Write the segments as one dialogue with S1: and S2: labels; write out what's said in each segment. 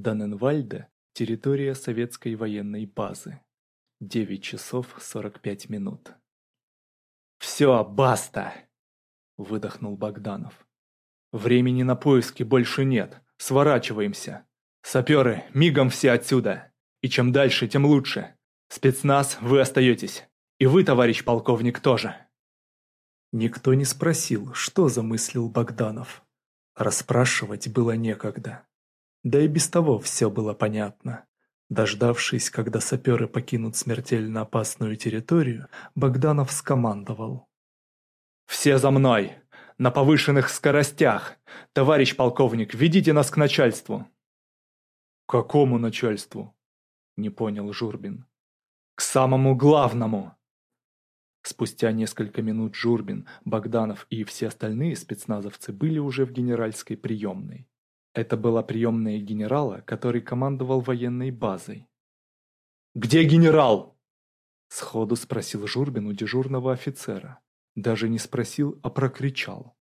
S1: Даненвальда, территория советской военной базы. 9 часов 45 минут. «Все, баста!» – выдохнул Богданов. «Времени на поиски больше нет. Сворачиваемся. Саперы, мигом все отсюда. И чем дальше, тем лучше. Спецназ, вы остаетесь. И вы, товарищ полковник, тоже». Никто не спросил, что замыслил Богданов. Расспрашивать было некогда. Да и без того все было понятно. Дождавшись, когда саперы покинут смертельно опасную территорию, Богданов скомандовал. «Все за мной! На повышенных скоростях! Товарищ полковник, ведите нас к начальству!» «Какому начальству?» – не понял Журбин. «К самому главному!» Спустя несколько минут Журбин, Богданов и все остальные спецназовцы были уже в генеральской приемной. Это была приемная генерала, который командовал военной базой. «Где генерал?» Сходу спросил Журбин у дежурного офицера. Даже не спросил, а прокричал.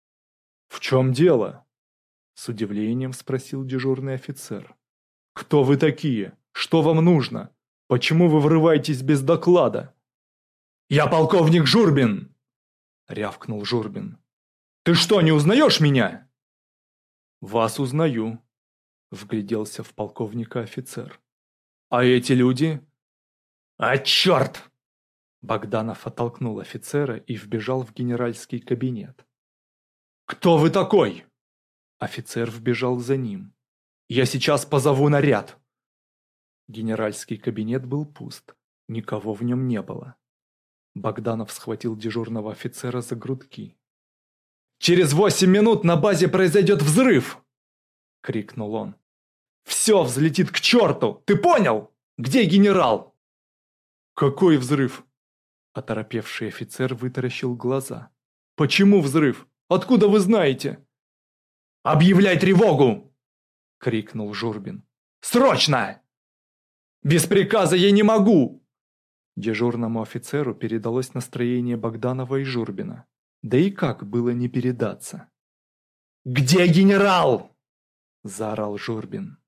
S1: «В чем дело?» С удивлением спросил дежурный офицер. «Кто вы такие? Что вам нужно? Почему вы врываетесь без доклада?» «Я полковник Журбин!» Рявкнул Журбин. «Ты что, не узнаешь меня?» «Вас узнаю», — вгляделся в полковника офицер. «А эти люди?» «А черт!» Богданов оттолкнул офицера и вбежал в генеральский кабинет. «Кто вы такой?» Офицер вбежал за ним. «Я сейчас позову наряд!» Генеральский кабинет был пуст, никого в нем не было. Богданов схватил дежурного офицера за грудки. «Через восемь минут на базе произойдет взрыв!» — крикнул он. «Все взлетит к черту! Ты понял? Где генерал?» «Какой взрыв?» Оторопевший офицер вытаращил глаза. «Почему взрыв? Откуда вы знаете?» «Объявляй тревогу!» — крикнул Журбин. «Срочно!» «Без приказа я не могу!» Дежурному офицеру передалось настроение Богданова и Журбина. Да и как было не передаться. «Где генерал?» – заорал Журбин.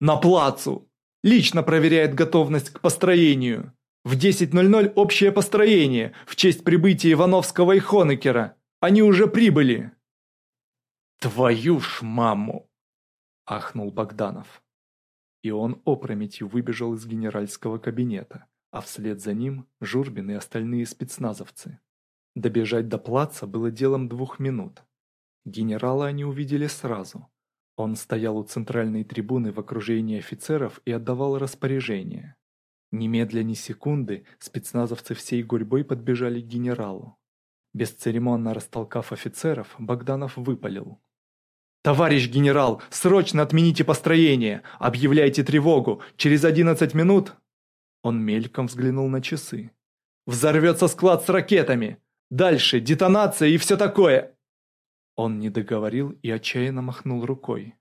S1: «На плацу! Лично проверяет готовность к построению. В 10.00 общее построение в честь прибытия Ивановского и Хонекера. Они уже прибыли!» «Твою ж маму!» – ахнул Богданов. И он опрометью выбежал из генеральского кабинета, а вслед за ним Журбин и остальные спецназовцы. Добежать до плаца было делом двух минут. Генерала они увидели сразу. Он стоял у центральной трибуны в окружении офицеров и отдавал распоряжения. Немедля ни секунды спецназовцы всей гурьбой подбежали к генералу. Бесцеремонно растолкав офицеров, Богданов выпалил. «Товарищ генерал, срочно отмените построение! Объявляйте тревогу! Через 11 минут...» Он мельком взглянул на часы. «Взорвется склад с ракетами! Дальше, детонация и все такое!» Он не договорил и отчаянно махнул рукой.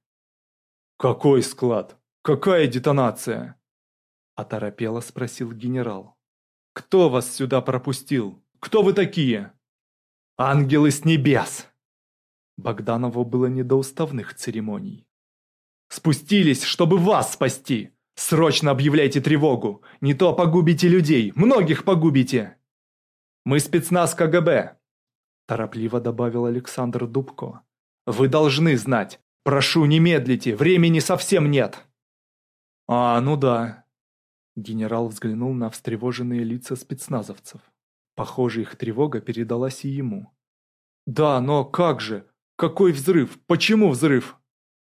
S1: «Какой склад? Какая детонация?» Оторопело спросил генерал. «Кто вас сюда пропустил? Кто вы такие?» «Ангелы с небес!» Богданову было не до уставных церемоний. «Спустились, чтобы вас спасти! Срочно объявляйте тревогу! Не то погубите людей, многих погубите!» Мы спецназ КГБ!» Торопливо добавил Александр Дубко. «Вы должны знать! Прошу, не медлите! Времени совсем нет!» «А, ну да!» Генерал взглянул на встревоженные лица спецназовцев. Похоже, их тревога передалась и ему. «Да, но как же? Какой взрыв? Почему взрыв?»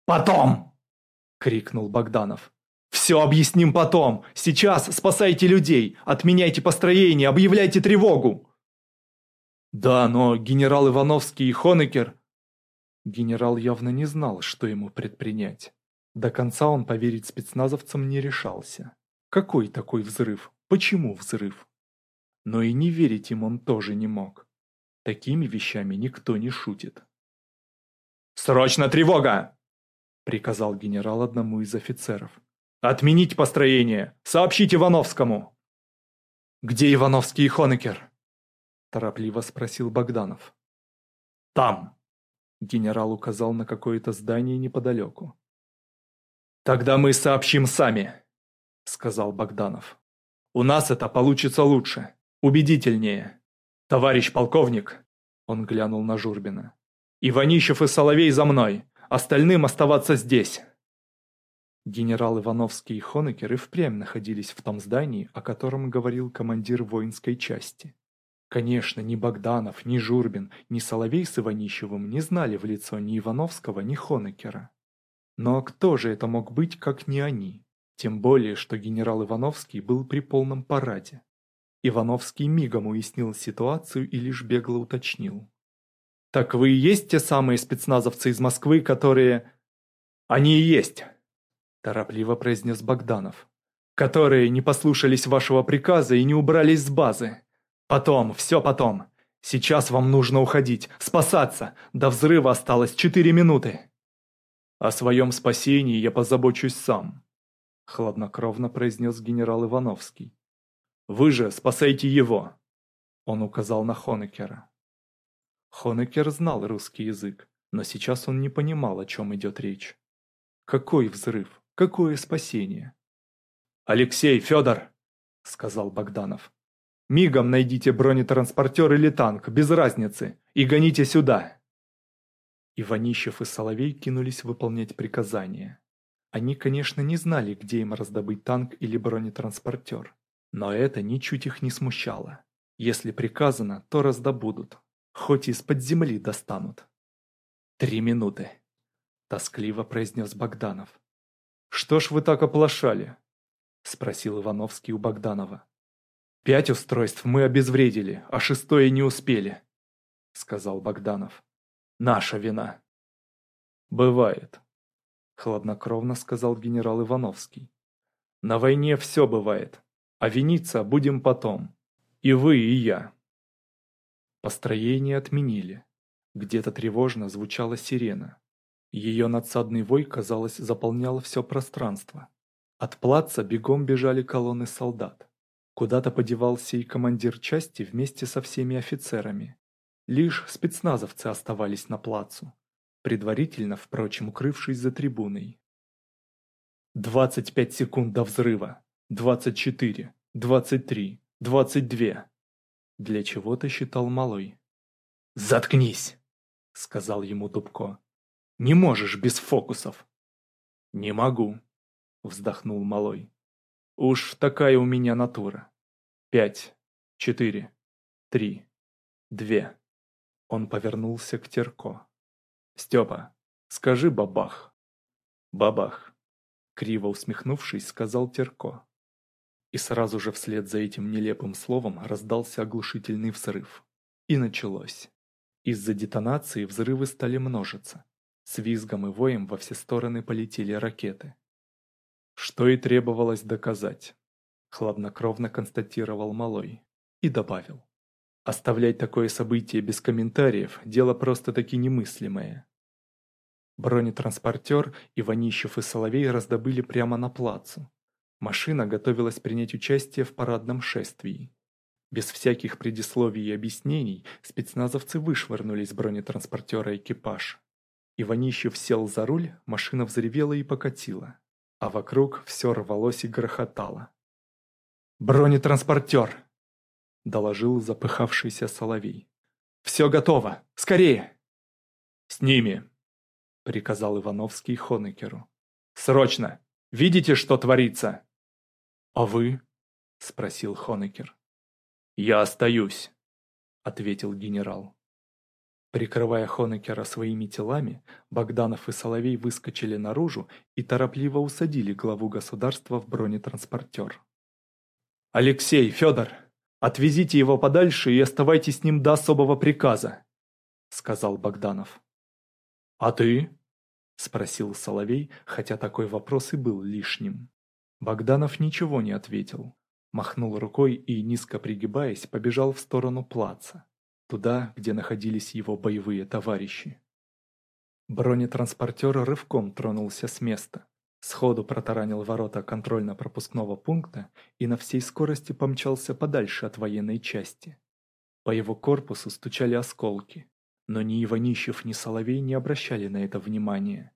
S1: «Потом!» — крикнул Богданов. «Все объясним потом. Сейчас спасайте людей, отменяйте построение, объявляйте тревогу!» «Да, но генерал Ивановский и Хонекер...» Генерал явно не знал, что ему предпринять. До конца он поверить спецназовцам не решался. Какой такой взрыв? Почему взрыв? Но и не верить им он тоже не мог. Такими вещами никто не шутит. «Срочно тревога!» — приказал генерал одному из офицеров. «Отменить построение! Сообщить Ивановскому!» «Где Ивановский и Хонекер?» – торопливо спросил Богданов. «Там!» – генерал указал на какое-то здание неподалеку. «Тогда мы сообщим сами», – сказал Богданов. «У нас это получится лучше, убедительнее. Товарищ полковник!» – он глянул на Журбина. «Иванищев и Соловей за мной, остальным оставаться здесь». Генерал Ивановский и Хонекер и впрямь находились в том здании, о котором говорил командир воинской части. Конечно, ни Богданов, ни Журбин, ни Соловей с Иванищевым не знали в лицо ни Ивановского, ни Хонекера. Но кто же это мог быть, как не они? Тем более, что генерал Ивановский был при полном параде. Ивановский мигом уяснил ситуацию и лишь бегло уточнил. «Так вы и есть те самые спецназовцы из Москвы, которые...» «Они и есть!» торопливо произнес Богданов. «Которые не послушались вашего приказа и не убрались с базы. Потом, все потом. Сейчас вам нужно уходить, спасаться. До взрыва осталось четыре минуты». «О своем спасении я позабочусь сам», — хладнокровно произнес генерал Ивановский. «Вы же спасайте его!» — он указал на Хонекера. Хонекер знал русский язык, но сейчас он не понимал, о чем идет речь. Какой взрыв? Какое спасение? «Алексей, Федор!» – сказал Богданов. «Мигом найдите бронетранспортер или танк, без разницы, и гоните сюда!» Иванищев и Соловей кинулись выполнять приказания. Они, конечно, не знали, где им раздобыть танк или бронетранспортер. Но это ничуть их не смущало. Если приказано, то раздобудут. Хоть из-под земли достанут. «Три минуты», – тоскливо произнес Богданов. «Что ж вы так оплошали?» – спросил Ивановский у Богданова. «Пять устройств мы обезвредили, а шестое не успели», – сказал Богданов. «Наша вина». «Бывает», – хладнокровно сказал генерал Ивановский. «На войне все бывает, а виниться будем потом. И вы, и я». Построение отменили. Где-то тревожно звучала сирена. Ее надсадный вой, казалось, заполнял все пространство. От плаца бегом бежали колонны солдат. Куда-то подевался и командир части вместе со всеми офицерами. Лишь спецназовцы оставались на плацу, предварительно, впрочем, укрывшись за трибуной. 25 секунд до взрыва. 24, 23, 22. Для чего-то считал малой. «Заткнись!» — сказал ему Дубко. Не можешь без фокусов. Не могу, вздохнул малой. Уж такая у меня натура. Пять, четыре, три, две. Он повернулся к Терко. Степа, скажи бабах. Бабах. Криво усмехнувшись, сказал Терко. И сразу же вслед за этим нелепым словом раздался оглушительный взрыв. И началось. Из-за детонации взрывы стали множиться. С визгом и воем во все стороны полетели ракеты. Что и требовалось доказать, хладнокровно констатировал Малой и добавил. Оставлять такое событие без комментариев – дело просто-таки немыслимое. Бронетранспортер Иванищев и Соловей раздобыли прямо на плацу. Машина готовилась принять участие в парадном шествии. Без всяких предисловий и объяснений спецназовцы вышвырнули из бронетранспортера экипаж. Иванищев сел за руль, машина взревела и покатила, а вокруг все рвалось и грохотало. «Бронетранспортер!» – доложил запыхавшийся Соловей. «Все готово! Скорее!» «С ними!» – приказал Ивановский Хонекеру. «Срочно! Видите, что творится?» «А вы?» – спросил Хонекер. «Я остаюсь», – ответил генерал. Прикрывая Хонекера своими телами, Богданов и Соловей выскочили наружу и торопливо усадили главу государства в бронетранспортер. «Алексей, Федор, отвезите его подальше и оставайтесь с ним до особого приказа», — сказал Богданов. «А ты?» — спросил Соловей, хотя такой вопрос и был лишним. Богданов ничего не ответил, махнул рукой и, низко пригибаясь, побежал в сторону плаца туда, где находились его боевые товарищи. Бронетранспортер рывком тронулся с места, сходу протаранил ворота контрольно-пропускного пункта и на всей скорости помчался подальше от военной части. По его корпусу стучали осколки, но ни Иванищев, ни Соловей не обращали на это внимания.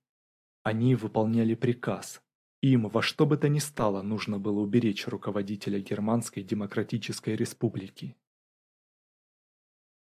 S1: Они выполняли приказ. Им во что бы то ни стало нужно было уберечь руководителя Германской Демократической Республики.